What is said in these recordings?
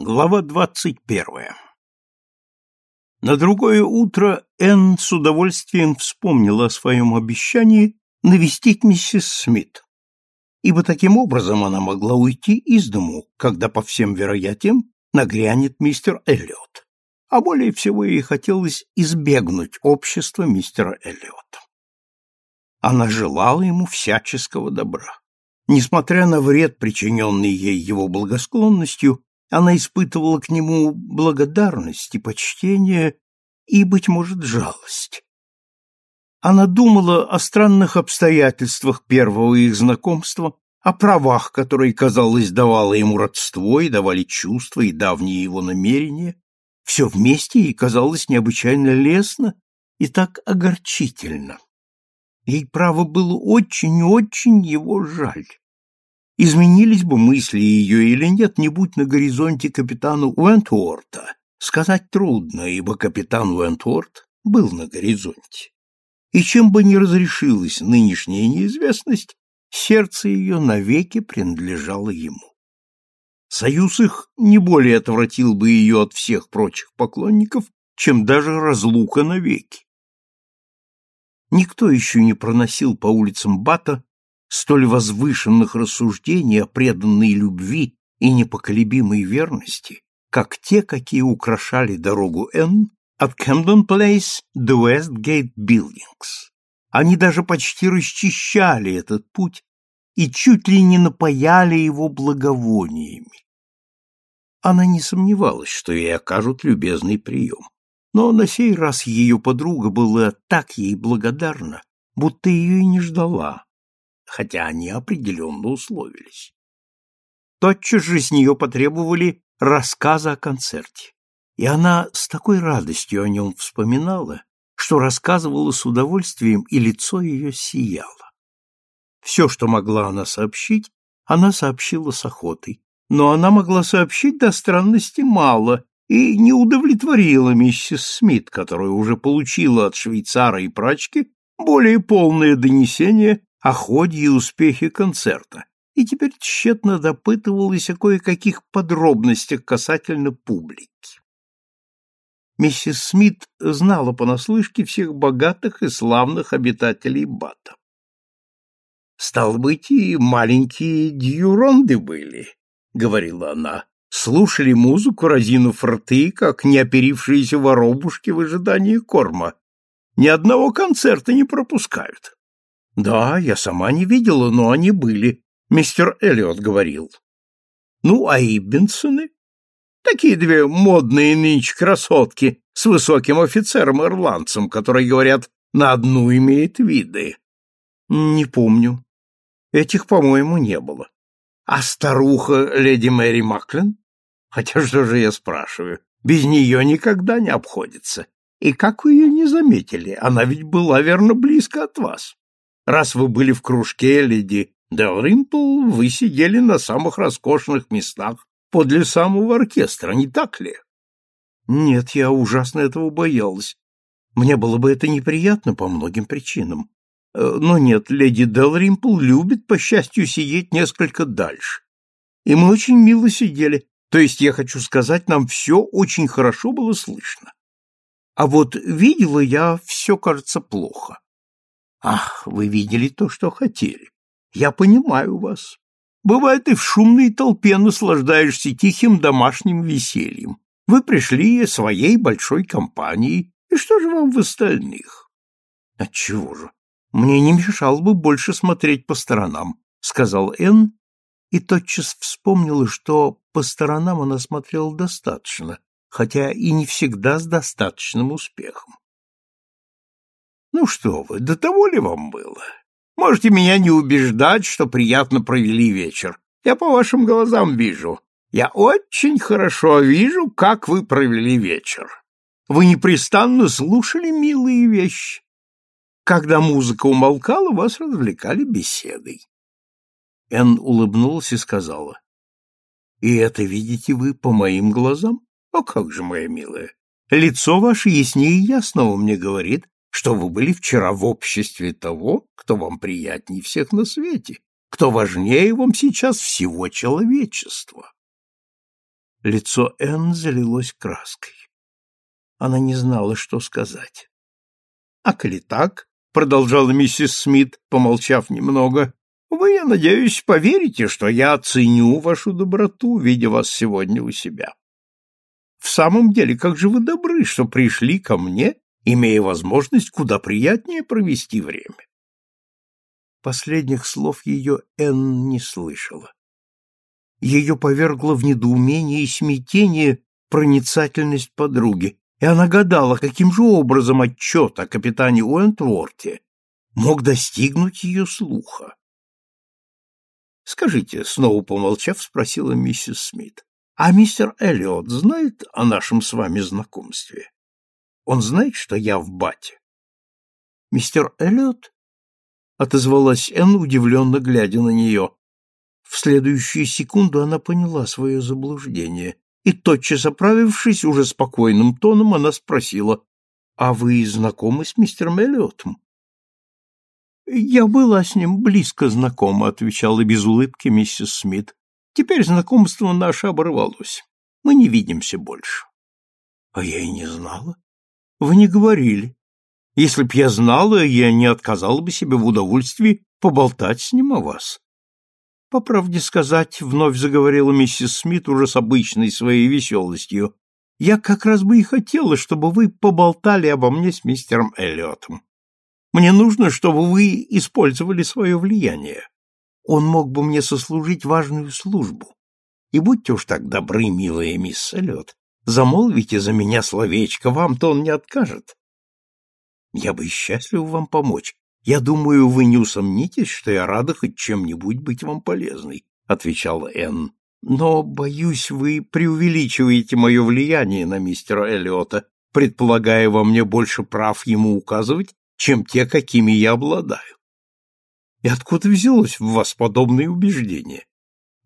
Глава двадцать первая На другое утро Энн с удовольствием вспомнила о своем обещании навестить миссис Смит, ибо таким образом она могла уйти из дому, когда, по всем вероятиям, нагрянет мистер Эллиот, а более всего ей хотелось избегнуть общества мистера Эллиота. Она желала ему всяческого добра. Несмотря на вред, причиненный ей его благосклонностью, она испытывала к нему благодарность и почтение и, быть может, жалость. Она думала о странных обстоятельствах первого их знакомства, о правах, которые, казалось, давало ему родство и давали чувства и давние его намерения. Все вместе ей казалось необычайно лестно и так огорчительно. Ей, право, было очень-очень его жаль. Изменились бы мысли ее или нет, не будь на горизонте капитана Уэнтворта. Сказать трудно, ибо капитан Уэнтворт был на горизонте. И чем бы ни разрешилась нынешняя неизвестность, сердце ее навеки принадлежало ему. Союз их не более отвратил бы ее от всех прочих поклонников, чем даже разлука навеки. Никто еще не проносил по улицам Бата столь возвышенных рассуждений о преданной любви и непоколебимой верности, как те, какие украшали дорогу Н от Кэмдон Плейс до Уэстгейт Билдингс. Они даже почти расчищали этот путь и чуть ли не напаяли его благовониями. Она не сомневалась, что ей окажут любезный прием, но на сей раз ее подруга была так ей благодарна, будто ее и не ждала хотя они определенно условились. Тотчас же с нее потребовали рассказа о концерте, и она с такой радостью о нем вспоминала, что рассказывала с удовольствием, и лицо ее сияло. Все, что могла она сообщить, она сообщила с охотой, но она могла сообщить до странности мало и не удовлетворила миссис Смит, которая уже получила от швейцара и прачки более полное донесение о ходе и успехе концерта и теперь тщетно допытывалась о кое-каких подробностях касательно публики. Миссис Смит знала понаслышке всех богатых и славных обитателей Бата. «Стал быть, и маленькие дьюронды были», — говорила она, — слушали музыку, разинув рты, как неоперившиеся воробушки в ожидании корма. Ни одного концерта не пропускают. Да, я сама не видела, но они были. Мистер Эллиот говорил. Ну, а Иббинсоны? Такие две модные нынче красотки с высоким офицером-ирландцем, которые, говорят, на одну имеет виды. Не помню. Этих, по-моему, не было. А старуха леди Мэри Маклин? Хотя что же я спрашиваю? Без нее никогда не обходится. И как вы ее не заметили? Она ведь была, верно, близко от вас. Раз вы были в кружке леди Делримпл, вы сидели на самых роскошных местах подле самого оркестра, не так ли? Нет, я ужасно этого боялась. Мне было бы это неприятно по многим причинам. Э, но нет, леди Делримпл любит, по счастью, сидеть несколько дальше. И мы очень мило сидели, то есть, я хочу сказать, нам все очень хорошо было слышно. А вот видела я все, кажется, плохо. Ах, вы видели то, что хотели. Я понимаю вас. Бывает, и в шумной толпе наслаждаешься тихим домашним весельем. Вы пришли своей большой компанией, и что же вам в остальных? Отчего же? Мне не мешало бы больше смотреть по сторонам, сказал Энн, и тотчас вспомнила, что по сторонам она смотрела достаточно, хотя и не всегда с достаточным успехом. Ну что вы, до того ли вам было? Можете меня не убеждать, что приятно провели вечер. Я по вашим глазам вижу. Я очень хорошо вижу, как вы провели вечер. Вы непрестанно слушали милые вещи. Когда музыка умолкала, вас развлекали беседой. Энн улыбнулась и сказала. — И это видите вы по моим глазам? О, как же, моя милая! Лицо ваше яснее ясного мне говорит, что вы были вчера в обществе того, кто вам приятней всех на свете, кто важнее вам сейчас всего человечества. Лицо Энн залилось краской. Она не знала, что сказать. — А коли так, — продолжала миссис Смит, помолчав немного, — вы, я надеюсь, поверите, что я оценю вашу доброту, видя вас сегодня у себя. В самом деле, как же вы добры, что пришли ко мне, имея возможность куда приятнее провести время. Последних слов ее Энн не слышала. Ее повергло в недоумение и смятение проницательность подруги, и она гадала, каким же образом отчет о капитане Уэнтворте мог достигнуть ее слуха. «Скажите», — снова помолчав, спросила миссис Смит, «а мистер Эллиот знает о нашем с вами знакомстве? Он знает, что я в бате?» «Мистер Эллиот?» — отозвалась Энн, удивленно глядя на нее. В следующую секунду она поняла свое заблуждение, и, тотчас оправившись, уже спокойным тоном, она спросила, «А вы знакомы с мистером Эллиотом?» «Я была с ним близко знакома», — отвечала без улыбки миссис Смит. «Теперь знакомство наше оборвалось. Мы не видимся больше». «А я и не знала. Вы не говорили. Если б я знала, я не отказала бы себе в удовольствии поболтать с ним о вас. По правде сказать, вновь заговорила миссис Смит уже с обычной своей веселостью, я как раз бы и хотела, чтобы вы поболтали обо мне с мистером Эллиотом. Мне нужно, чтобы вы использовали свое влияние. Он мог бы мне сослужить важную службу. И будьте уж так добры, милая мисс Эллиот, замолвите за меня словечко, вам-то он не откажет. Я бы счастлив вам помочь. Я думаю, вы не усомнитесь, что я рада хоть чем-нибудь быть вам полезной, отвечала Энн. Но, боюсь, вы преувеличиваете мое влияние на мистера Эллиота, предполагая во мне больше прав ему указывать, чем те, какими я обладаю. И откуда взялось в вас подобное убеждение?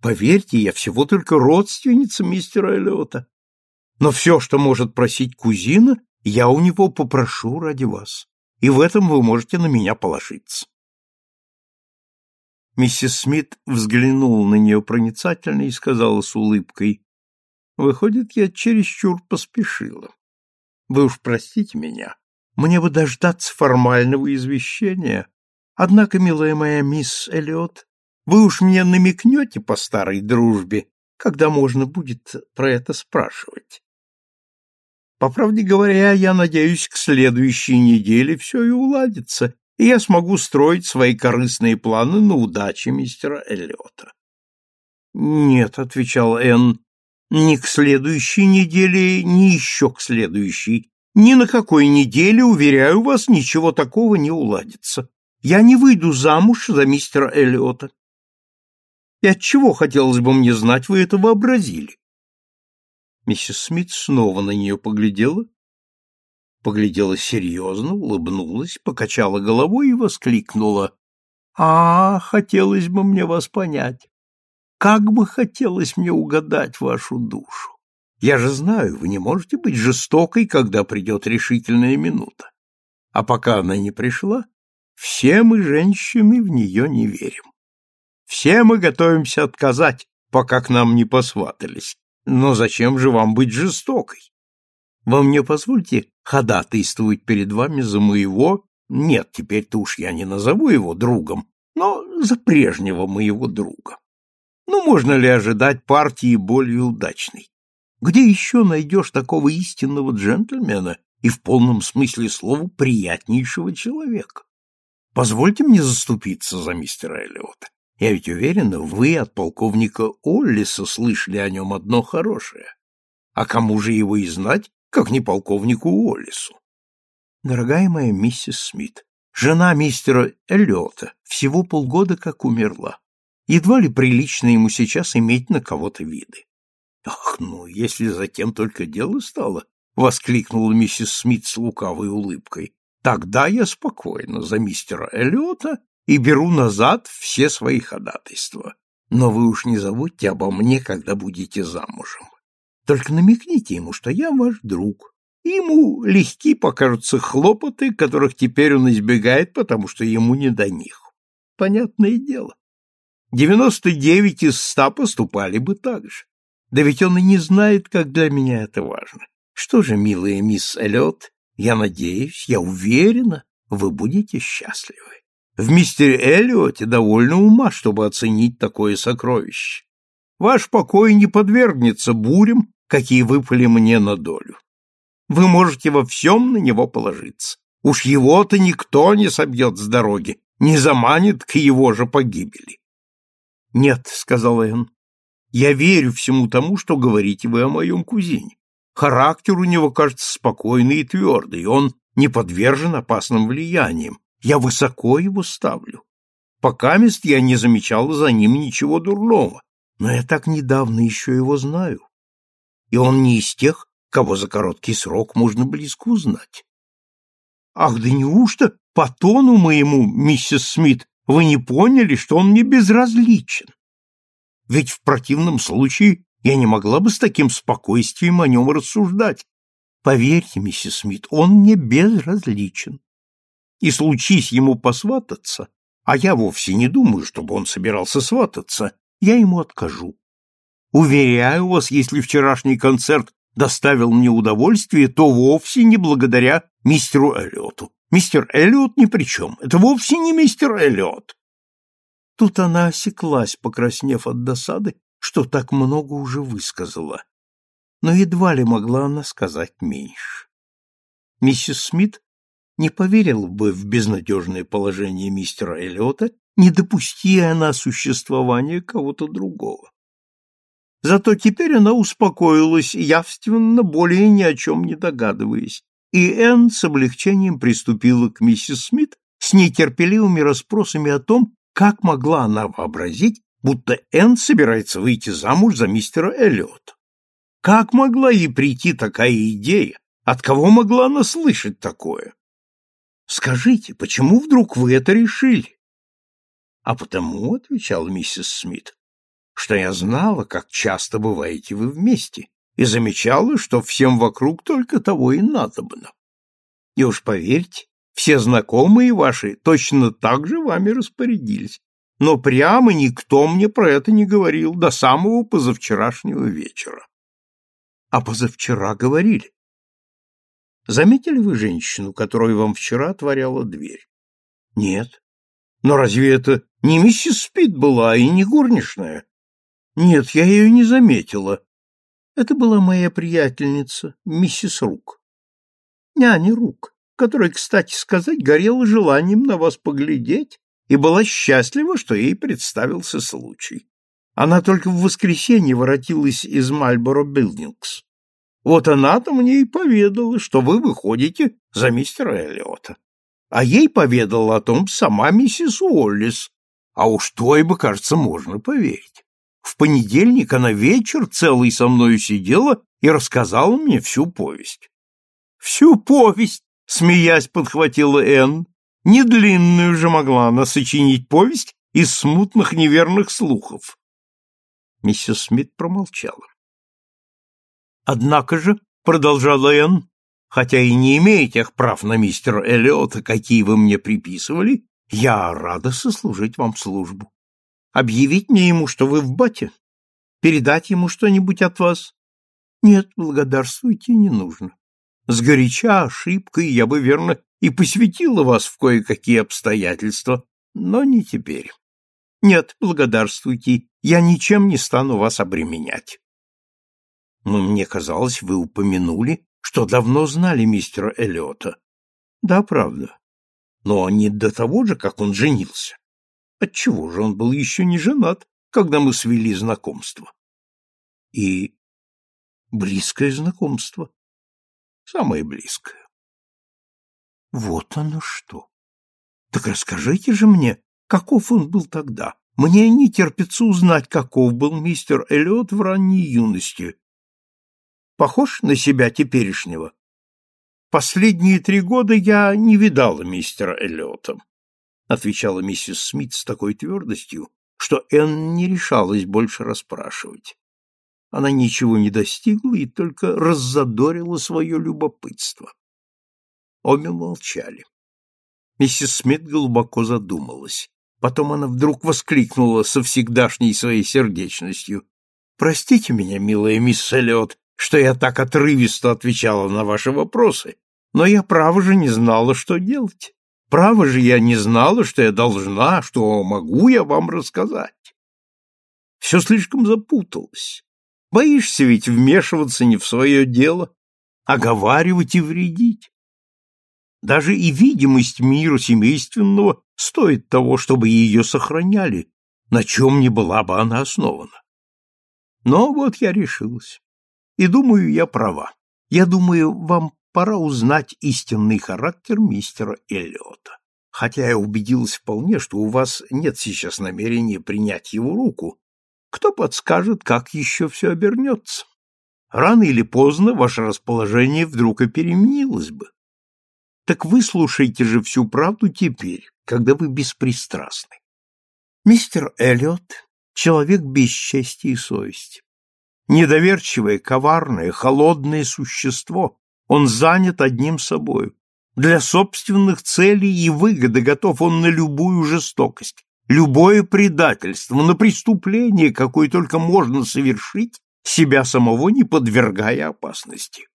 Поверьте, я всего только родственница мистера Эллиота. Но все, что может просить кузина, я у него попрошу ради вас, и в этом вы можете на меня положиться. Миссис Смит взглянула на нее проницательно и сказала с улыбкой, «Выходит, я чересчур поспешила. Вы уж простите меня, мне бы дождаться формального извещения. Однако, милая моя мисс Эллиот, вы уж мне намекнете по старой дружбе, когда можно будет про это спрашивать. По правде говоря, я надеюсь, к следующей неделе все и уладится, и я смогу строить свои корыстные планы на удаче мистера Эллиота. Нет, отвечал Энн, ни к следующей неделе, ни еще к следующей. Ни на какой неделе, уверяю вас, ничего такого не уладится. Я не выйду замуж за мистера Эллиота. И отчего, хотелось бы мне знать, вы это вообразили? Миссис Смит снова на нее поглядела, поглядела серьезно, улыбнулась, покачала головой и воскликнула. «А, хотелось бы мне вас понять. Как бы хотелось мне угадать вашу душу. Я же знаю, вы не можете быть жестокой, когда придет решительная минута. А пока она не пришла, все мы, женщины, в нее не верим. Все мы готовимся отказать, пока к нам не посватались. Но зачем же вам быть жестокой? Вы мне позвольте ходатайствовать перед вами за моего, нет, теперь-то уж я не назову его другом, но за прежнего моего друга. Ну, можно ли ожидать партии более удачной? Где еще найдешь такого истинного джентльмена и в полном смысле слова приятнейшего человека? Позвольте мне заступиться за мистера Эллиота. Я ведь уверена, вы от полковника Оллиса слышали о нем одно хорошее. А кому же его и знать, как не полковнику Оллису? Дорогая моя миссис Смит, жена мистера Эллиота всего полгода как умерла. Едва ли прилично ему сейчас иметь на кого-то виды. Ах, ну, если затем только дело стало, воскликнула миссис Смит с лукавой улыбкой. Тогда я спокойна за мистера Эллиота и беру назад все свои ходатайства. Но вы уж не забудьте обо мне, когда будете замужем. Только намекните ему, что я ваш друг. Ему легки покажутся хлопоты, которых теперь он избегает, потому что ему не до них. Понятное дело. Девяносто девять из ста поступали бы так же. Да ведь он и не знает, как для меня это важно. Что же, милая мисс Эллиот, я надеюсь, я уверена, вы будете счастливы. В мистере Эллиоте довольно ума, чтобы оценить такое сокровище. Ваш покой не подвергнется бурям, какие выпали мне на долю. Вы можете во всем на него положиться. Уж его-то никто не собьет с дороги, не заманит к его же погибели. — Нет, — сказал Энн, — я верю всему тому, что говорите вы о моем кузине. Характер у него кажется спокойный и твердый, он не подвержен опасным влияниям. Я высоко его ставлю. Пока мест я не замечал за ним ничего дурного, но я так недавно еще его знаю. И он не из тех, кого за короткий срок можно близко узнать. Ах, да неужто по тону моему, миссис Смит, вы не поняли, что он мне безразличен? Ведь в противном случае я не могла бы с таким спокойствием о нем рассуждать. Поверьте, миссис Смит, он мне безразличен. И случись ему посвататься, а я вовсе не думаю, чтобы он собирался свататься, я ему откажу. Уверяю вас, если вчерашний концерт доставил мне удовольствие, то вовсе не благодаря мистеру Эллиоту. Мистер Эллиот ни при чем. Это вовсе не мистер Эллиот. Тут она осеклась, покраснев от досады, что так много уже высказала. Но едва ли могла она сказать меньше. Миссис Смит не поверила бы в безнадежное положение мистера Эллиота, не допусти она существования кого-то другого. Зато теперь она успокоилась, явственно более ни о чем не догадываясь, и Энн с облегчением приступила к миссис Смит с нетерпеливыми расспросами о том, как могла она вообразить, будто Энн собирается выйти замуж за мистера Эллиота. Как могла ей прийти такая идея? От кого могла она слышать такое? Скажите, почему вдруг вы это решили? А потому, — отвечала миссис Смит, — что я знала, как часто бываете вы вместе, и замечала, что всем вокруг только того и надобно. И уж поверьте, все знакомые ваши точно так же вами распорядились, но прямо никто мне про это не говорил до самого позавчерашнего вечера. А позавчера говорили. Заметили вы женщину, которая вам вчера отворяла дверь? Нет. Но разве это не миссис Спит была и не горничная? Нет, я ее не заметила. Это была моя приятельница, миссис Рук. Няня Рук, которая, кстати сказать, горела желанием на вас поглядеть и была счастлива, что ей представился случай. Она только в воскресенье воротилась из Мальборо Билдингс. Вот она-то мне и поведала, что вы выходите за мистера Эллиота. А ей поведала о том сама миссис Уоллис. А уж той бы, кажется, можно поверить. В понедельник она вечер целый со мною сидела и рассказала мне всю повесть. Всю повесть, смеясь, подхватила Энн. Недлинную же могла она сочинить повесть из смутных неверных слухов. Миссис Смит промолчала. Однако же, продолжала Энн, хотя и не имея тех прав на мистера Эллиота, какие вы мне приписывали, я рада сослужить вам службу. Объявить мне ему, что вы в бате? Передать ему что-нибудь от вас? Нет, благодарствуйте, не нужно. Сгоряча ошибкой я бы, верно, и посвятила вас в кое-какие обстоятельства, но не теперь. Нет, благодарствуйте, я ничем не стану вас обременять. Но мне казалось, вы упомянули, что давно знали мистера Эллиота. Да, правда. Но не до того же, как он женился. Отчего же он был еще не женат, когда мы свели знакомство? И близкое знакомство. Самое близкое. Вот оно что. Так расскажите же мне, каков он был тогда. Мне не терпится узнать, каков был мистер Эллиот в ранней юности. Похож на себя теперешнего? Последние три года я не видала мистера Эллиота отвечала миссис Смит с такой твердостью, что Энн не решалась больше расспрашивать. Она ничего не достигла и только раззадорила свое любопытство. Обе молчали. Миссис Смит глубоко задумалась. Потом она вдруг воскликнула со всегдашней своей сердечностью. Простите меня, милая мисс Эллиот, что я так отрывисто отвечала на ваши вопросы, но я, право же, не знала, что делать. Право же, я не знала, что я должна, что могу я вам рассказать. Все слишком запуталось. Боишься ведь вмешиваться не в свое дело, оговаривать и вредить. Даже и видимость мира семейственного стоит того, чтобы ее сохраняли, на чем не была бы она основана. Но вот я решилась. И думаю, я права. Я думаю, вам пора узнать истинный характер мистера Эллиота. Хотя я убедилась вполне, что у вас нет сейчас намерения принять его руку, кто подскажет, как еще все обернется? Рано или поздно ваше расположение вдруг и переменилось бы. Так выслушайте же всю правду теперь, когда вы беспристрастны. Мистер Эллиот — человек без чести и совести. Недоверчивое, коварное, холодное существо, он занят одним собою. Для собственных целей и выгоды готов он на любую жестокость, любое предательство, на преступление, какое только можно совершить, себя самого не подвергая опасности.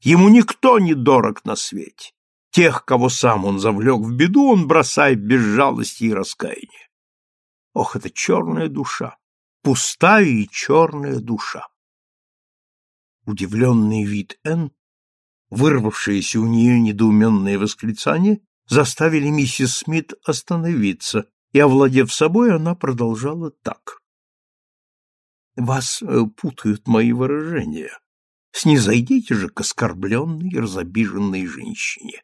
Ему никто не дорог на свете. Тех, кого сам он завлек в беду, он бросает без жалости и раскаяния. Ох, это черная душа, пустая и черная душа. Удивленный вид Энн Вырвавшиеся у нее недоуменные восклицания заставили миссис Смит остановиться, и, овладев собой, она продолжала так. «Вас э, путают мои выражения. Снизойдите же к оскорбленной и разобиженной женщине.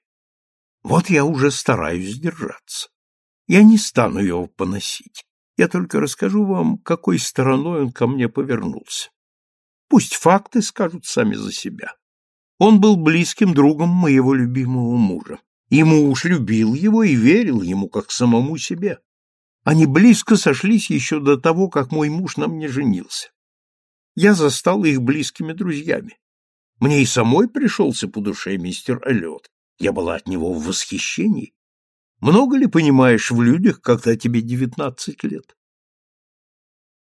Вот я уже стараюсь держаться. Я не стану его поносить. Я только расскажу вам, какой стороной он ко мне повернулся. Пусть факты скажут сами за себя. Он был близким другом моего любимого мужа. И муж любил его и верил ему как самому себе. Они близко сошлись еще до того, как мой муж на мне женился. Я застал их близкими друзьями. Мне и самой пришелся по душе мистер Эллиот. Я была от него в восхищении. Много ли понимаешь в людях, когда тебе девятнадцать лет?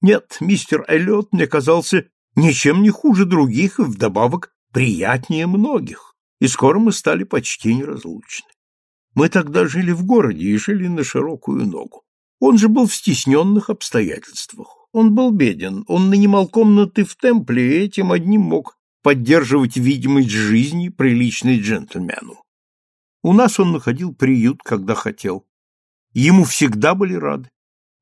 Нет, мистер Эллиот мне казался ничем не хуже других и вдобавок приятнее многих, и скоро мы стали почти неразлучны. Мы тогда жили в городе и жили на широкую ногу. Он же был в стесненных обстоятельствах. Он был беден, он нанимал комнаты в темпле и этим одним мог поддерживать видимость жизни, приличной джентльмену. У нас он находил приют, когда хотел. Ему всегда были рады.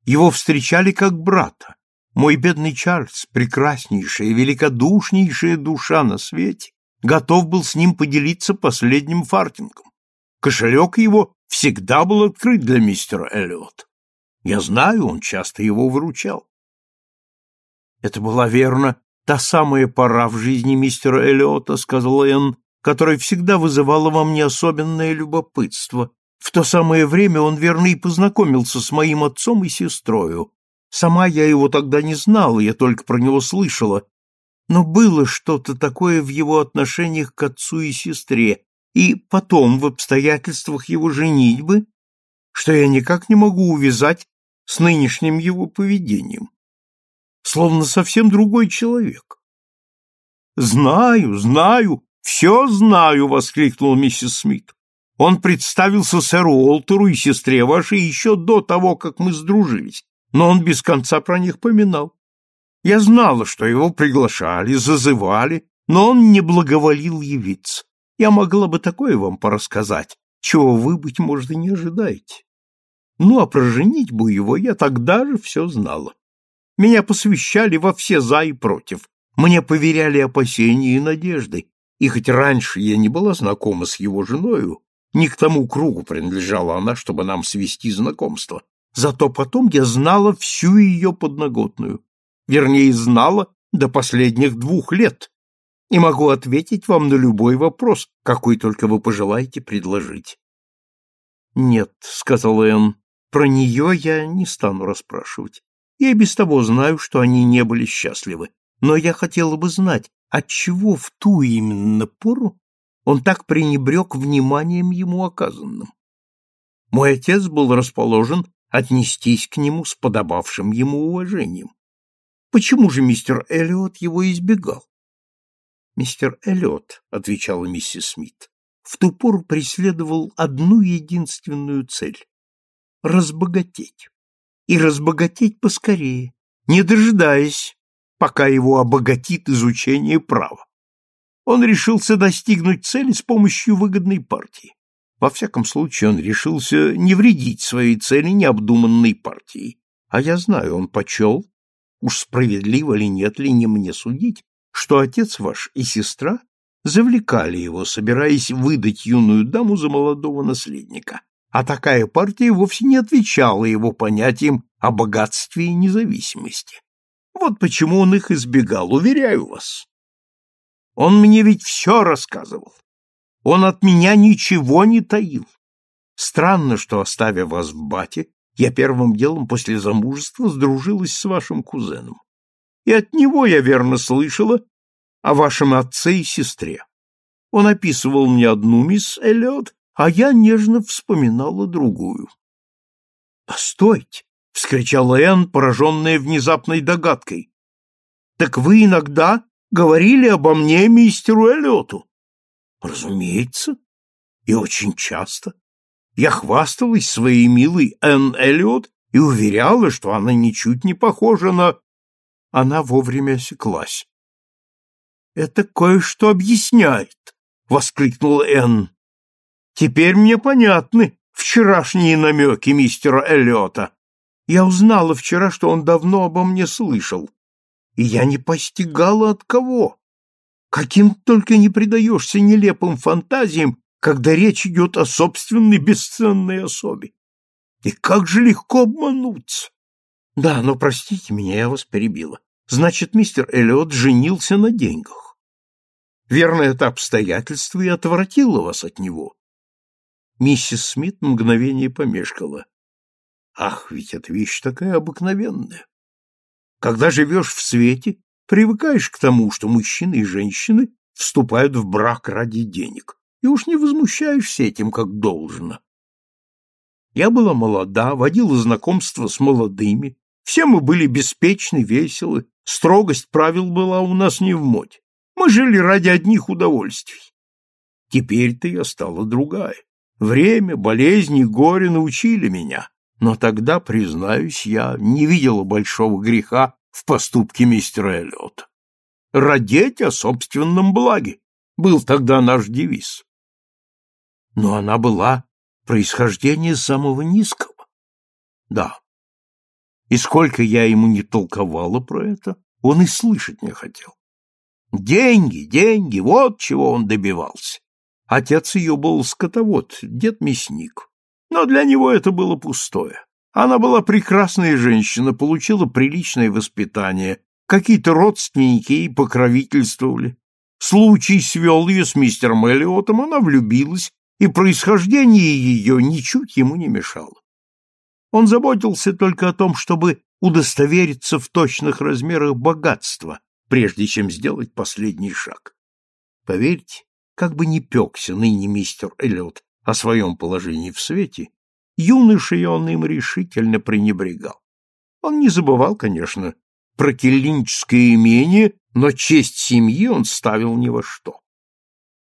Его встречали как брата, мой бедный Чарльз, прекраснейшая, великодушнейшая душа на свете, готов был с ним поделиться последним фартингом. Кошелек его всегда был открыт для мистера Эллиот. Я знаю, он часто его выручал. Это была, верно, та самая пора в жизни мистера Эллиота, сказал Энн, которая всегда вызывала во мне особенное любопытство. В то самое время он, верно, и познакомился с моим отцом и сестрою, Сама я его тогда не знала, я только про него слышала, но было что-то такое в его отношениях к отцу и сестре, и потом в обстоятельствах его женитьбы, что я никак не могу увязать с нынешним его поведением. Словно совсем другой человек. «Знаю, знаю, все знаю!» — воскликнула миссис Смит. «Он представился сэру Уолтеру и сестре вашей еще до того, как мы сдружились но он без конца про них поминал. Я знала, что его приглашали, зазывали, но он не благоволил явиться. Я могла бы такое вам порассказать, чего вы, быть может, и не ожидаете. Ну, а про женитьбу его я тогда же все знала. Меня посвящали во все за и против. Мне поверяли опасения и надежды, и хоть раньше я не была знакома с его женою, не к тому кругу принадлежала она, чтобы нам свести знакомство, Зато потом я знала всю ее подноготную, вернее, знала до последних двух лет, и могу ответить вам на любой вопрос, какой только вы пожелаете предложить. «Нет», — сказал Энн, — «про нее я не стану расспрашивать. Я без того знаю, что они не были счастливы, но я хотела бы знать, отчего в ту именно пору он так пренебрег вниманием ему оказанным. Мой отец был расположен отнестись к нему с подобавшим ему уважением. Почему же мистер Эллиот его избегал? Мистер Эллиот, отвечала миссис Смит, в ту пору преследовал одну единственную цель — разбогатеть. И разбогатеть поскорее, не дожидаясь, пока его обогатит изучение права. Он решился достигнуть цели с помощью выгодной партии. Во всяком случае, он решился не вредить своей цели необдуманной партией. А я знаю, он почел, уж справедливо ли нет ли не мне судить, что отец ваш и сестра завлекали его, собираясь выдать юную даму за молодого наследника. А такая партия вовсе не отвечала его понятиям о богатстве и независимости. Вот почему он их избегал, уверяю вас. Он мне ведь все рассказывал. Он от меня ничего не таил. Странно, что, оставив вас в бате, я первым делом после замужества сдружилась с вашим кузеном. И от него я верно слышала о вашем отце и сестре. Он описывал мне одну мисс Эллиот, а я нежно вспоминала другую. — Постойте! — вскричала Энн, пораженная внезапной догадкой. — Так вы иногда говорили обо мне мистеру Эллиоту? — Разумеется, и очень часто. Я хвасталась своей милой Энн Эллиот и уверяла, что она ничуть не похожа на... Она вовремя осеклась. «Это кое-что объясняет», — воскликнула Энн. «Теперь мне понятны вчерашние намеки мистера Эллиота. Я узнала вчера, что он давно обо мне слышал, и я не постигала от кого. Каким только не предаешься нелепым фантазиям, когда речь идет о собственной бесценной особе. И как же легко обмануться! Да, но простите меня, я вас перебила. Значит, мистер Эллиот женился на деньгах. Верно, это обстоятельство и отвратило вас от него. Миссис Смит мгновение помешкала. Ах, ведь эта вещь такая обыкновенная. Когда живешь в свете, привыкаешь к тому, что мужчины и женщины вступают в брак ради денег и уж не возмущаешься этим, как должно. Я была молода, водила знакомства с молодыми, все мы были беспечны, веселы, строгость правил была у нас не в моде. Мы жили ради одних удовольствий. Теперь-то я стала другая. Время, болезни, горе научили меня, но тогда, признаюсь, я не видела большого греха в поступке мистера Эллиота. «Родеть о собственном благе» был тогда наш девиз но она была происхождения самого низкого. Да. И сколько я ему не толковала про это, он и слышать не хотел. Деньги, деньги, вот чего он добивался. Отец ее был скотовод, дед мясник. Но для него это было пустое. Она была прекрасная женщина, получила приличное воспитание, какие-то родственники ей покровительствовали. Случай свел ее с мистером Эллиотом, она влюбилась и происхождение ее ничуть ему не мешало. Он заботился только о том, чтобы удостовериться в точных размерах богатства, прежде чем сделать последний шаг. Поверьте, как бы ни пекся ныне мистер Эллиот о своем положении в свете, юношей он им решительно пренебрегал. Он не забывал, конечно, про келлиническое имение, но честь семьи он ставил ни во что.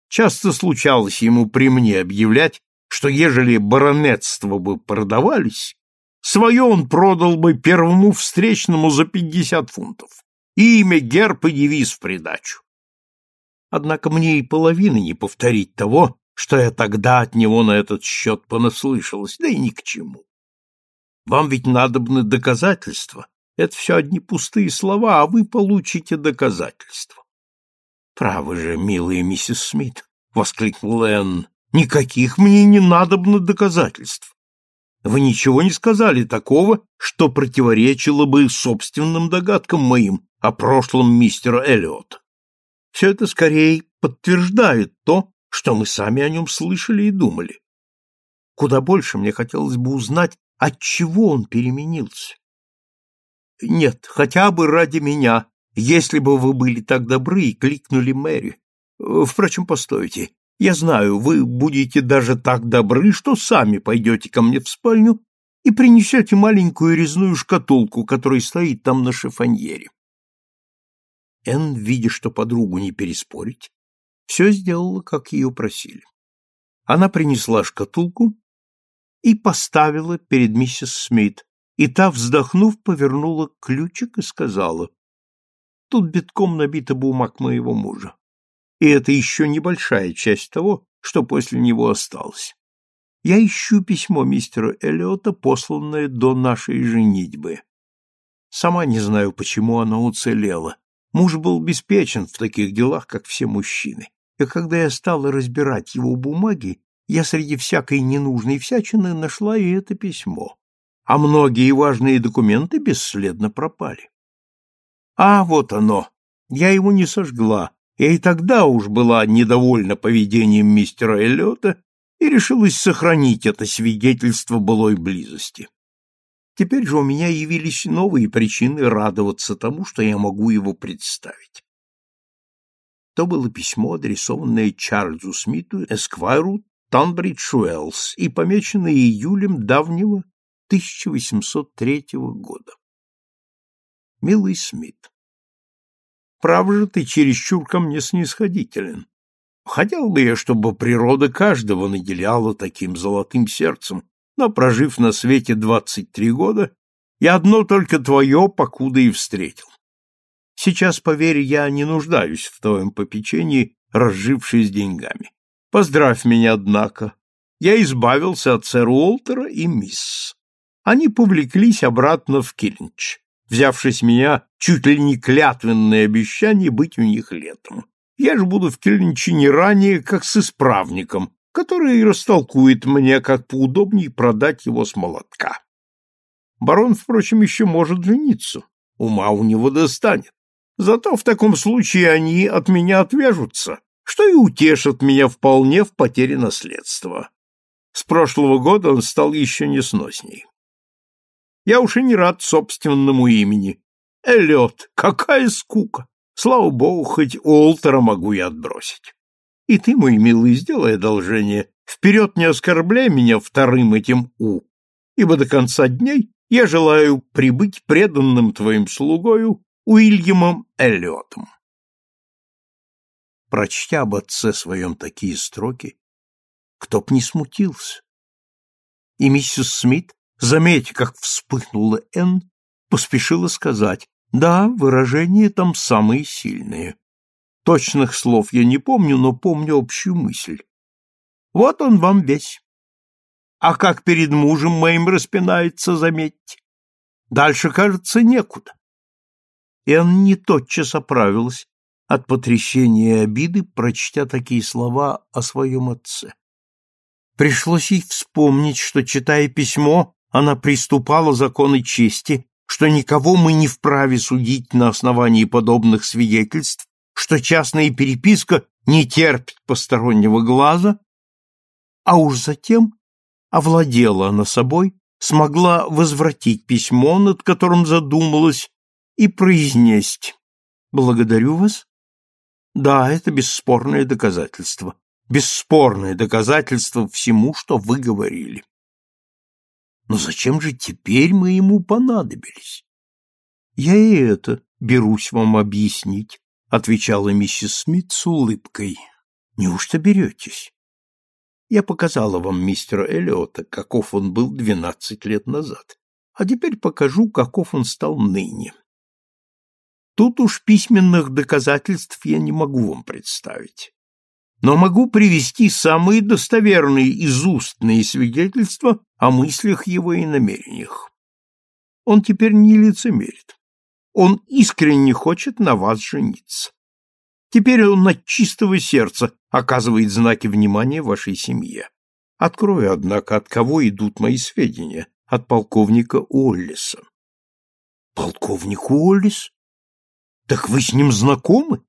Часто случалось ему при мне объявлять, что ежели баронетства бы продавались, свое он продал бы первому встречному за пятьдесят фунтов. Имя, герб и девиз в придачу. Однако мне и половины не повторить того, что я тогда от него на этот счет понаслышалась, да и ни к чему. Вам ведь надобны доказательства. Это все одни пустые слова, а вы получите доказательства. «Право же, милая миссис Смит!» — воскликнул Энн. «Никаких мне не надобно доказательств. Вы ничего не сказали такого, что противоречило бы собственным догадкам моим о прошлом мистера Эллиота. Все это скорее подтверждает то, что мы сами о нем слышали и думали. Куда больше мне хотелось бы узнать, от чего он переменился. Нет, хотя бы ради меня, если бы вы были так добры и кликнули Мэри. Впрочем, постойте. Я знаю, вы будете даже так добры, что сами пойдете ко мне в спальню и принесете маленькую резную шкатулку, которая стоит там на шифоньере. Энн, видя, что подругу не переспорить, все сделала, как ее просили. Она принесла шкатулку и поставила перед миссис Смит, и та, вздохнув, повернула ключик и сказала, «Тут битком набита бумаг моего мужа, и это еще небольшая часть того, что после него осталось. Я ищу письмо мистера Эллиота, посланное до нашей женитьбы. Сама не знаю, почему оно уцелело. Муж был беспечен в таких делах, как все мужчины. И когда я стала разбирать его бумаги, я среди всякой ненужной всячины нашла и это письмо. А многие важные документы бесследно пропали. А, вот оно. Я его не сожгла. Я и тогда уж была недовольна поведением мистера Эллиота и решилась сохранить это свидетельство былой близости. Теперь же у меня явились новые причины радоваться тому, что я могу его представить. То было письмо, адресованное Чарльзу Смиту, эсквайру Танбридж Уэллс и помеченное июлем давнего 1803 года. Милый Смит, прав же ты чересчур ко мне снисходителен. Хотел бы я, чтобы природа каждого наделяла таким золотым сердцем, но, прожив на свете двадцать три года, я одно только твое покуда и встретил. Сейчас, поверь, я не нуждаюсь в твоем попечении, разжившись деньгами. Поздравь меня, однако. Я избавился от сэра Уолтера и мисс. Они повлеклись обратно в Кильнч, взявшись меня чуть ли не клятвенное обещание быть у них летом. Я же буду в Кельниче не ранее, как с исправником, который растолкует мне, как поудобнее продать его с молотка. Барон, впрочем, еще может жениться, ума у него достанет. Зато в таком случае они от меня отвяжутся, что и утешат меня вполне в потере наследства. С прошлого года он стал еще несносней. Я уж и не рад собственному имени. Эллиот, какая скука! Слава богу, хоть Уолтера могу я отбросить. И ты, мой милый, сделай одолжение, вперед не оскорбляй меня вторым этим «у», ибо до конца дней я желаю прибыть преданным твоим слугою Уильямом Эллиотом. Прочтя об отце своем такие строки, кто б не смутился. И миссис Смит, заметь, как вспыхнула Энн, поспешила сказать, да, выражения там самые сильные. Точных слов я не помню, но помню общую мысль. Вот он вам весь. А как перед мужем моим распинается, заметьте. Дальше, кажется, некуда. И он не тотчас оправилась от потрясения и обиды, прочтя такие слова о своем отце. Пришлось ей вспомнить, что, читая письмо, она приступала законы чести что никого мы не вправе судить на основании подобных свидетельств, что частная переписка не терпит постороннего глаза, а уж затем овладела она собой, смогла возвратить письмо, над которым задумалась, и произнесть «Благодарю вас». Да, это бесспорное доказательство, бесспорное доказательство всему, что вы говорили. Но зачем же теперь мы ему понадобились? Я и это берусь вам объяснить, отвечала миссис Смит с улыбкой. Неужто беретесь? Я показала вам мистера Эллиота, каков он был двенадцать лет назад, а теперь покажу, каков он стал ныне. Тут уж письменных доказательств я не могу вам представить но могу привести самые достоверные из устные свидетельства о мыслях его и намерениях. Он теперь не лицемерит. Он искренне хочет на вас жениться. Теперь он от чистого сердца оказывает знаки внимания вашей семье. Открою, однако, от кого идут мои сведения. От полковника Уоллиса. Полковник Уоллис? Так вы с ним знакомы?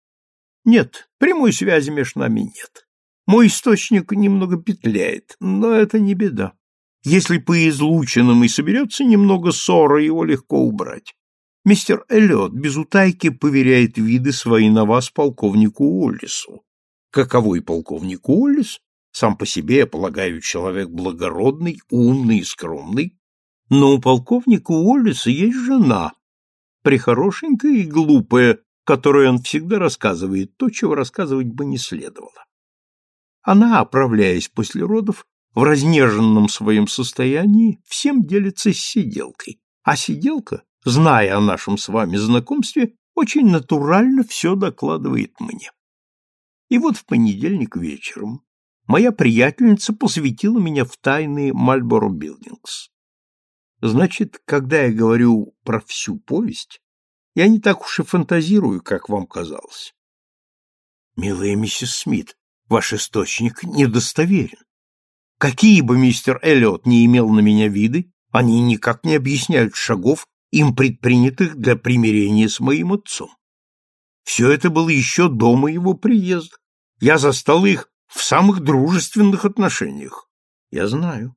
Нет, прямой связи между нами нет. Мой источник немного петляет, но это не беда. Если по излученным и соберется немного ссора, его легко убрать. Мистер Эллиот без утайки поверяет виды свои на вас полковнику Уоллису. Каковой полковник Уоллис? Сам по себе, я полагаю, человек благородный, умный и скромный. Но у полковника Уоллиса есть жена, прихорошенькая и глупая, которой он всегда рассказывает то, чего рассказывать бы не следовало. Она, оправляясь после родов, в разнеженном своем состоянии, всем делится с сиделкой, а сиделка, зная о нашем с вами знакомстве, очень натурально все докладывает мне. И вот в понедельник вечером моя приятельница посвятила меня в тайны Мальборо Билдингс. Значит, когда я говорю про всю повесть, я не так уж и фантазирую, как вам казалось. Милая миссис Смит, ваш источник недостоверен. Какие бы мистер Эллиот не имел на меня виды, они никак не объясняют шагов, им предпринятых для примирения с моим отцом. Все это было еще до моего приезда. Я застал их в самых дружественных отношениях. Я знаю.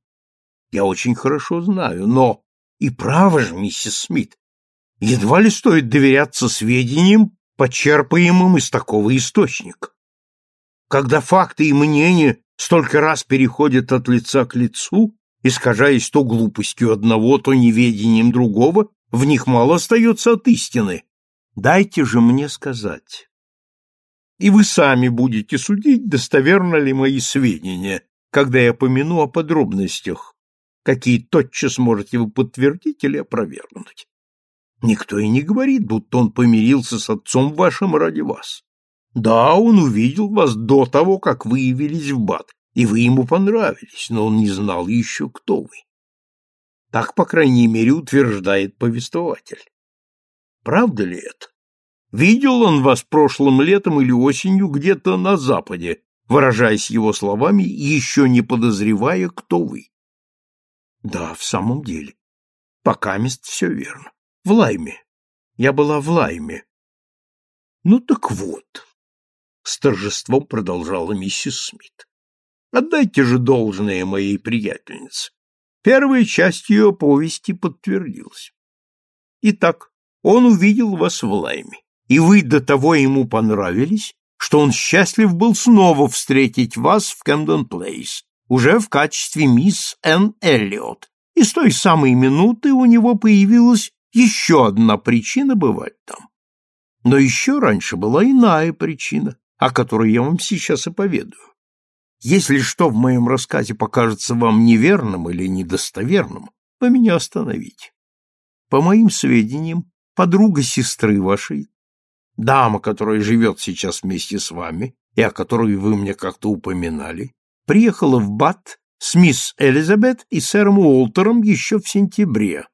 Я очень хорошо знаю, но... И право же, миссис Смит, едва ли стоит доверяться сведениям, почерпаемым из такого источника. Когда факты и мнения столько раз переходят от лица к лицу, искажаясь то глупостью одного, то неведением другого, в них мало остается от истины. Дайте же мне сказать. И вы сами будете судить, достоверно ли мои сведения, когда я помяну о подробностях, какие тотчас можете вы подтвердить или опровергнуть. Никто и не говорит, будто он помирился с отцом вашим ради вас. Да, он увидел вас до того, как вы явились в Бат, и вы ему понравились, но он не знал еще, кто вы. Так, по крайней мере, утверждает повествователь. Правда ли это? Видел он вас прошлым летом или осенью где-то на Западе, выражаясь его словами, еще не подозревая, кто вы. Да, в самом деле. Пока мест все верно. В Лайме. Я была в Лайме. Ну так вот, с торжеством продолжала миссис Смит. Отдайте же должное моей приятельнице. Первая часть ее повести подтвердилась. Итак, он увидел вас в Лайме, и вы до того ему понравились, что он счастлив был снова встретить вас в Кэмдон Плейс, уже в качестве мисс Энн Эллиот, и с той самой минуты у него появилась еще одна причина бывать там. Но еще раньше была иная причина, о которой я вам сейчас и поведаю. Если что в моем рассказе покажется вам неверным или недостоверным, вы меня остановите. По моим сведениям, подруга сестры вашей, дама, которая живет сейчас вместе с вами и о которой вы мне как-то упоминали, приехала в Бат с мисс Элизабет и сэром Уолтером еще в сентябре,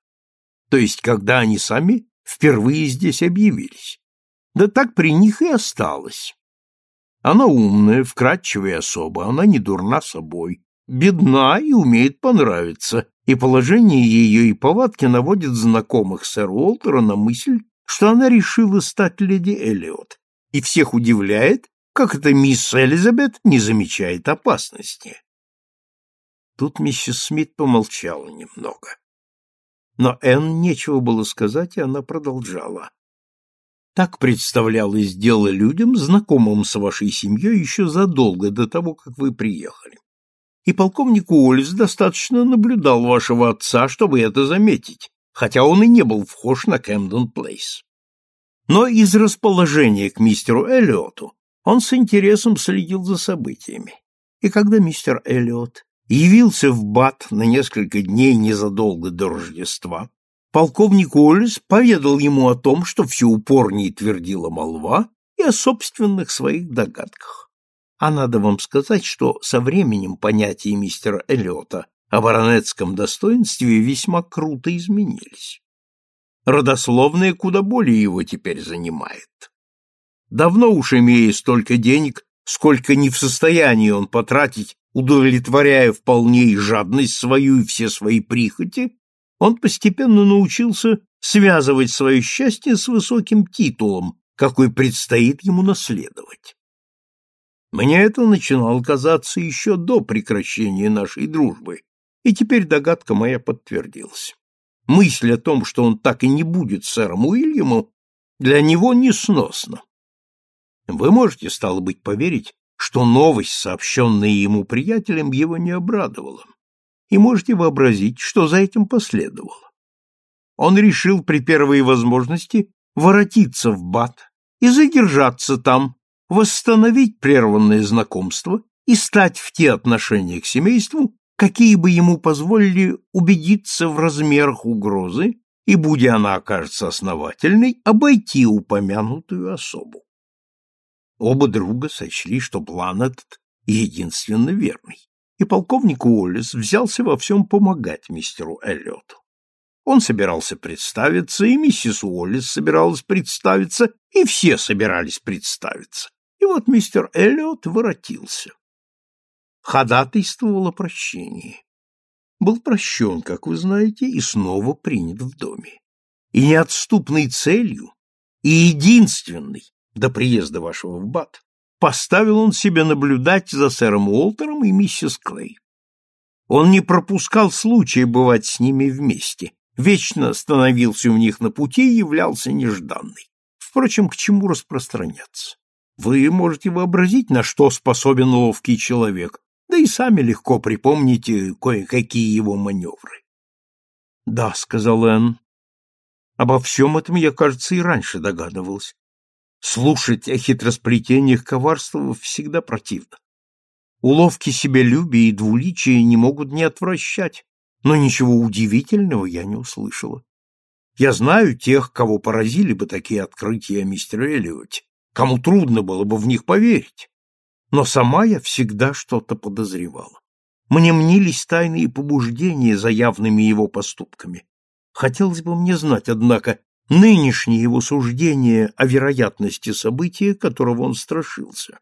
то есть когда они сами впервые здесь объявились. Да так при них и осталась. Она умная, вкрадчивая особа, она не дурна собой, бедна и умеет понравиться, и положение ее и повадки наводят знакомых сэра Уолтера на мысль, что она решила стать леди Эллиот, и всех удивляет, как эта мисс Элизабет не замечает опасности. Тут миссис Смит помолчала немного. Но Энн нечего было сказать, и она продолжала. Так представлялось дело людям, знакомым с вашей семьей еще задолго до того, как вы приехали. И полковник Уоллес достаточно наблюдал вашего отца, чтобы это заметить, хотя он и не был вхож на Кэмдон Плейс. Но из расположения к мистеру Эллиоту он с интересом следил за событиями. И когда мистер Эллиот явился в Бат на несколько дней незадолго до Рождества, полковник Уоллес поведал ему о том, что все упорнее твердила молва, и о собственных своих догадках. А надо вам сказать, что со временем понятия мистера Эллиота о баронетском достоинстве весьма круто изменились. Родословное куда более его теперь занимает. Давно уж имея столько денег, сколько не в состоянии он потратить, удовлетворяя вполне и жадность свою и все свои прихоти, он постепенно научился связывать свое счастье с высоким титулом, какой предстоит ему наследовать. Мне это начинало казаться еще до прекращения нашей дружбы, и теперь догадка моя подтвердилась. Мысль о том, что он так и не будет сэром Уильямом, для него несносна. Вы можете, стало быть, поверить, что новость, сообщенная ему приятелем, его не обрадовала и можете вообразить, что за этим последовало. Он решил при первой возможности воротиться в Бат, и задержаться там, восстановить прерванное знакомство и стать в те отношения к семейству, какие бы ему позволили убедиться в размерах угрозы и, будь она окажется основательной, обойти упомянутую особу. Оба друга сочли, что план этот единственно верный, и полковник Уоллес взялся во всем помогать мистеру Эллиоту. Он собирался представиться, и миссис Уоллес собиралась представиться, и все собирались представиться. И вот мистер Эллиот воротился. Ходатайствовал о прощении. Был прощен, как вы знаете, и снова принят в доме. И неотступной целью, и единственной до приезда вашего в Бат, поставил он себе наблюдать за сэром Уолтером и миссис Клей. Он не пропускал случая бывать с ними вместе, вечно становился у них на пути и являлся нежданный. Впрочем, к чему распространяться? Вы можете вообразить, на что способен ловкий человек, да и сами легко припомните кое-какие его маневры. — Да, — сказал Энн, — обо всем этом я, кажется, и раньше догадывался. Слушать о хитросплетениях коварства всегда противно. Уловки себялюбия и двуличия не могут не отвращать, но ничего удивительного я не услышала. Я знаю тех, кого поразили бы такие открытия о мистере кому трудно было бы в них поверить. Но сама я всегда что-то подозревала. Мне мнились тайные побуждения за явными его поступками. Хотелось бы мне знать, однако, нынешнее его суждение о вероятности события, которого он страшился.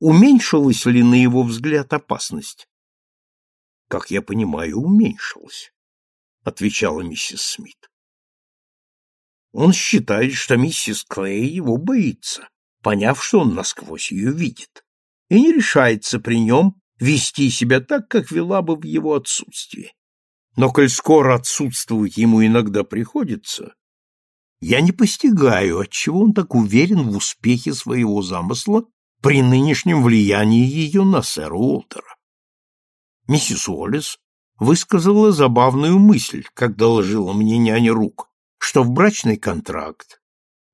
Уменьшилась ли на его взгляд опасность? Как я понимаю, уменьшилась, отвечала миссис Смит. Он считает, что миссис Клей его боится, поняв, что он насквозь ее видит, и не решается при нем вести себя так, как вела бы в его отсутствии. Но коль скоро отсутствовать ему иногда приходится, я не постигаю, отчего он так уверен в успехе своего замысла при нынешнем влиянии ее на сэра Уолтера. Миссис Уоллес высказала забавную мысль, как доложила мне няня Рук, что в брачный контракт,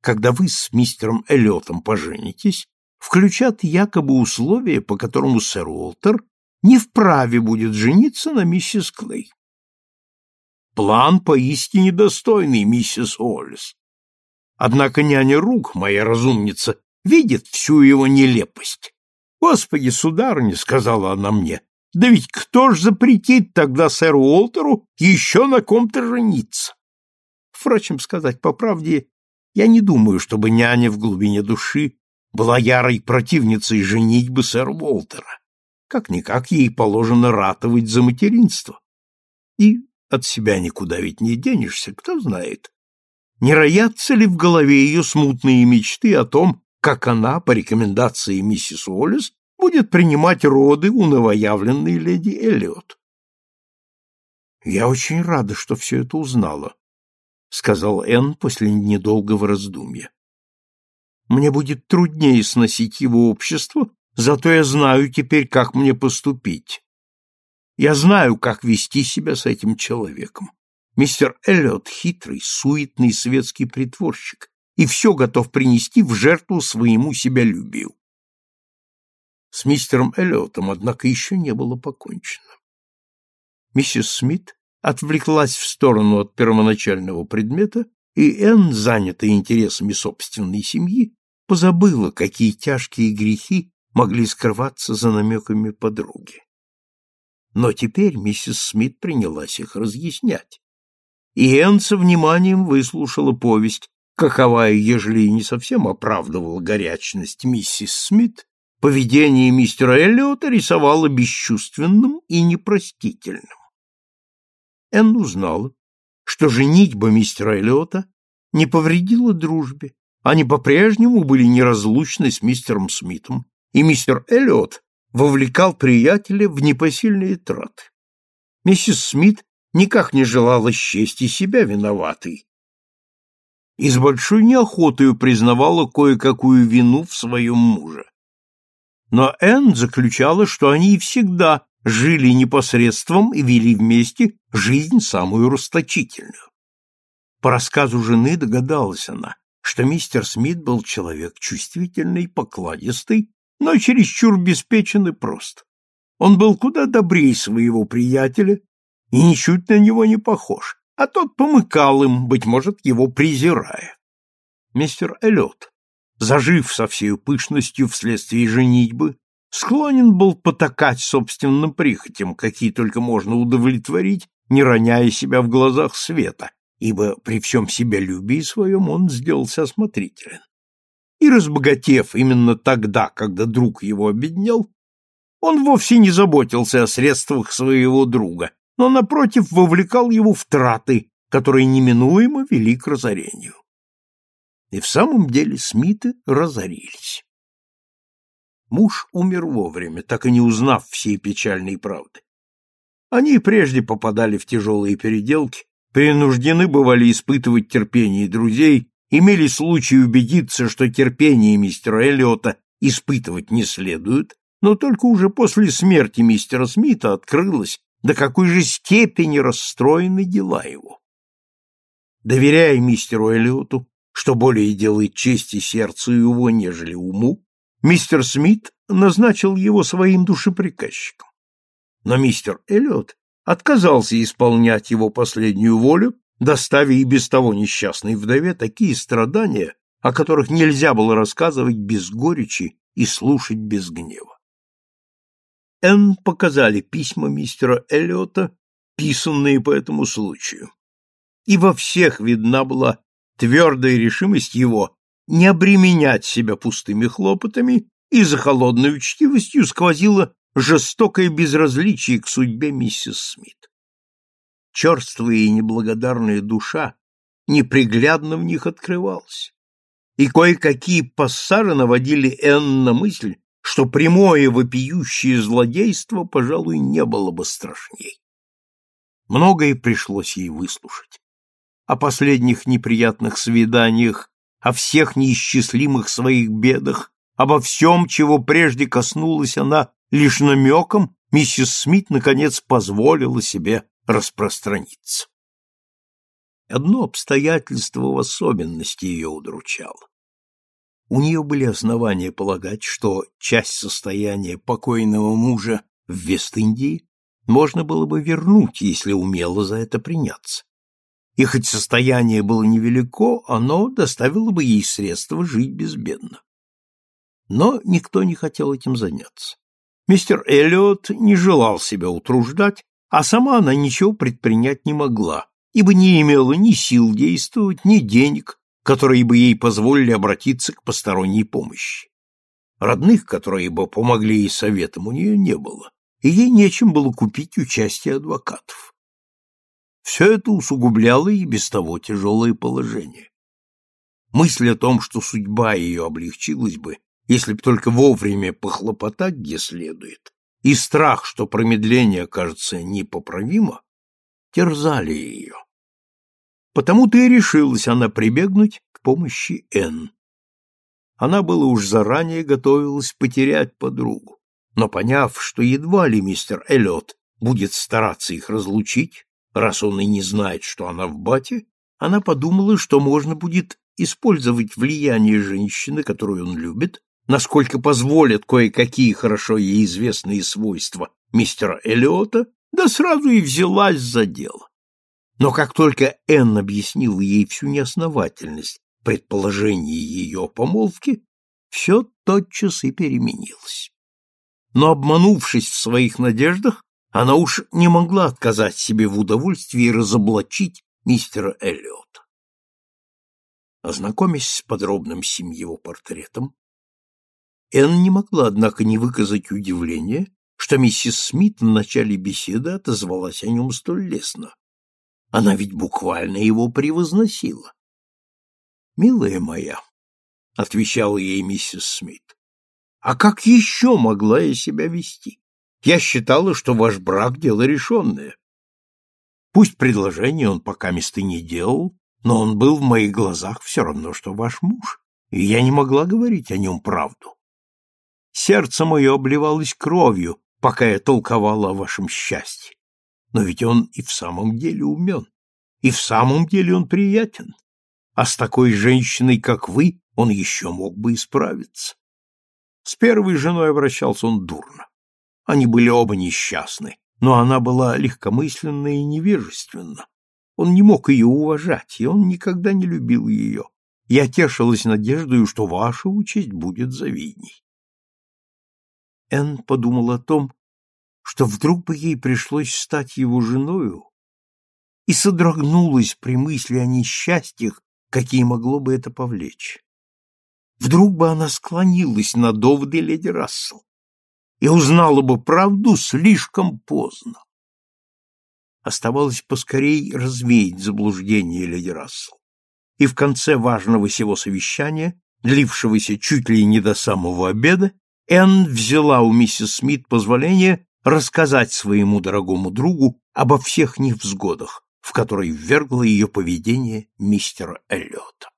когда вы с мистером Эллиотом поженитесь, включат якобы условия, по которому сэр Уолтер не вправе будет жениться на миссис Клей. План поистине достойный, миссис Уоллес. Однако няня Рук, моя разумница, видит всю его нелепость. «Господи, сударыня», — сказала она мне, — «да ведь кто ж запретит тогда сэру Уолтеру еще на ком-то жениться?» Впрочем, сказать по правде, я не думаю, чтобы няня в глубине души была ярой противницей женитьбы сэра Уолтера. Как-никак ей положено ратовать за материнство. И от себя никуда ведь не денешься, кто знает. Не роятся ли в голове ее смутные мечты о том, как она, по рекомендации миссис Уоллес, будет принимать роды у новоявленной леди Эллиот? «Я очень рада, что все это узнала», — сказал Энн после недолгого раздумья. «Мне будет труднее сносить его общество, зато я знаю теперь, как мне поступить. Я знаю, как вести себя с этим человеком. Мистер Эллиот — хитрый, суетный светский притворщик и все готов принести в жертву своему себялюбию. С мистером Эллиотом, однако, еще не было покончено. Миссис Смит отвлеклась в сторону от первоначального предмета, и Энн, занятая интересами собственной семьи, позабыла, какие тяжкие грехи могли скрываться за намеками подруги. Но теперь миссис Смит принялась их разъяснять. И Энн со вниманием выслушала повесть, каковая, ежели и не совсем оправдывала горячность миссис Смит, поведение мистера Эллиота рисовало бесчувственным и непростительным. Энн узнала, что женитьба мистера Эллиота не повредила дружбе, они по-прежнему были неразлучны с мистером Смитом, и мистер Эллиот вовлекал приятеля в непосильные траты. Миссис Смит никак не желала счесть и себя виноватой, и с большой неохотой признавала кое-какую вину в своем муже. Но Энн заключала, что они всегда жили непосредством и вели вместе жизнь самую расточительную. По рассказу жены догадалась она, что мистер Смит был человек чувствительный, покладистый, но чересчур беспечен и прост. Он был куда добрее своего приятеля и ничуть на него не похож, а тот помыкал им, быть может, его презирая. Мистер Эллиот, зажив со всей пышностью вследствие женитьбы, склонен был потакать собственным прихотям, какие только можно удовлетворить, не роняя себя в глазах света, ибо при всем себялюбии своем он сделался осмотрителен. И разбогатев именно тогда, когда друг его обеднел, он вовсе не заботился о средствах своего друга, но, напротив, вовлекал его в траты, которые неминуемо вели к разорению. И в самом деле Смиты разорились. Муж умер вовремя, так и не узнав всей печальной правды. Они прежде попадали в тяжелые переделки, принуждены бывали испытывать терпение друзей, имели случай убедиться, что терпение мистера Эллиота испытывать не следует, но только уже после смерти мистера Смита открылось, до какой же степени расстроены дела его. Доверяя мистеру Эллиоту, что более делает чести сердцу его, нежели уму, мистер Смит назначил его своим душеприказчиком. Но мистер Эллиот отказался исполнять его последнюю волю, доставя и без того несчастной вдове такие страдания, о которых нельзя было рассказывать без горечи и слушать без гнева. Энн показали письма мистера Эллиота, писанные по этому случаю. И во всех видна была твердая решимость его не обременять себя пустыми хлопотами, и за холодной учтивостью сквозило жестокое безразличие к судьбе миссис Смит. Черствая и неблагодарная душа неприглядно в них открывалась, и кое-какие пассажи наводили Энн на мысль, что прямое вопиющее злодейство, пожалуй, не было бы страшней. Многое пришлось ей выслушать. О последних неприятных свиданиях, о всех неисчислимых своих бедах, обо всем, чего прежде коснулась она лишь намеком, миссис Смит, наконец, позволила себе распространиться. Одно обстоятельство в особенности ее удручало. У нее были основания полагать, что часть состояния покойного мужа в Вест-Индии можно было бы вернуть, если умело за это приняться. И хоть состояние было невелико, оно доставило бы ей средства жить безбедно. Но никто не хотел этим заняться. Мистер Эллиот не желал себя утруждать, а сама она ничего предпринять не могла, ибо не имела ни сил действовать, ни денег, которые бы ей позволили обратиться к посторонней помощи. Родных, которые бы помогли ей советом, у нее не было, и ей нечем было купить участие адвокатов. Все это усугубляло и без того тяжелое положение. Мысль о том, что судьба ее облегчилась бы, если б только вовремя похлопотать где следует, и страх, что промедление окажется непоправимо, терзали ее. Потому-то и решилась она прибегнуть к помощи Н. Она была уж заранее готовилась потерять подругу, но поняв, что едва ли мистер Эллиот будет стараться их разлучить, раз он и не знает, что она в бате, она подумала, что можно будет использовать влияние женщины, которую он любит, насколько позволят кое-какие хорошо ей известные свойства мистера Эллиота, да сразу и взялась за дело. Но как только Энн объяснил ей всю неосновательность предположений ее помолвки, все тотчас и переменилось. Но, обманувшись в своих надеждах, она уж не могла отказать себе в удовольствии разоблачить мистера Эллиота. Ознакомясь с подробным его портретом, Энн не могла, однако, не выказать удивления, что миссис Смит в начале беседы отозвалась о нем столь лестно. Она ведь буквально его превозносила. «Милая моя», — отвечала ей миссис Смит, — «а как еще могла я себя вести? Я считала, что ваш брак — дело решенное. Пусть предложение он пока места не делал, но он был в моих глазах все равно, что ваш муж, и я не могла говорить о нем правду. Сердце мое обливалось кровью, пока я толковала о вашем счастье. Но ведь он и в самом деле умен, и в самом деле он приятен. а с такой женщиной, как вы, он еще мог бы исправиться. С первой женой обращался он дурно. Они были оба несчастны, но она была легкомысленна и невежественна. Он не мог ее уважать, и он никогда не любил ее. Я тешилась надеждой, что ваша участь будет завидней. Энн подумал о том, что вдруг бы ей пришлось стать его женою, и содрогнулась при мысли о несчастьях, какие могло бы это повлечь. Вдруг бы она склонилась на доводы леди Рассел и узнала бы правду слишком поздно. Оставалось поскорей развеять заблуждение леди Рассел. И в конце важного сего совещания, длившегося чуть ли не до самого обеда, Энн взяла у миссис Смит позволение рассказать своему дорогому другу обо всех невзгодах, в которые ввергло ее поведение мистера Эллиота.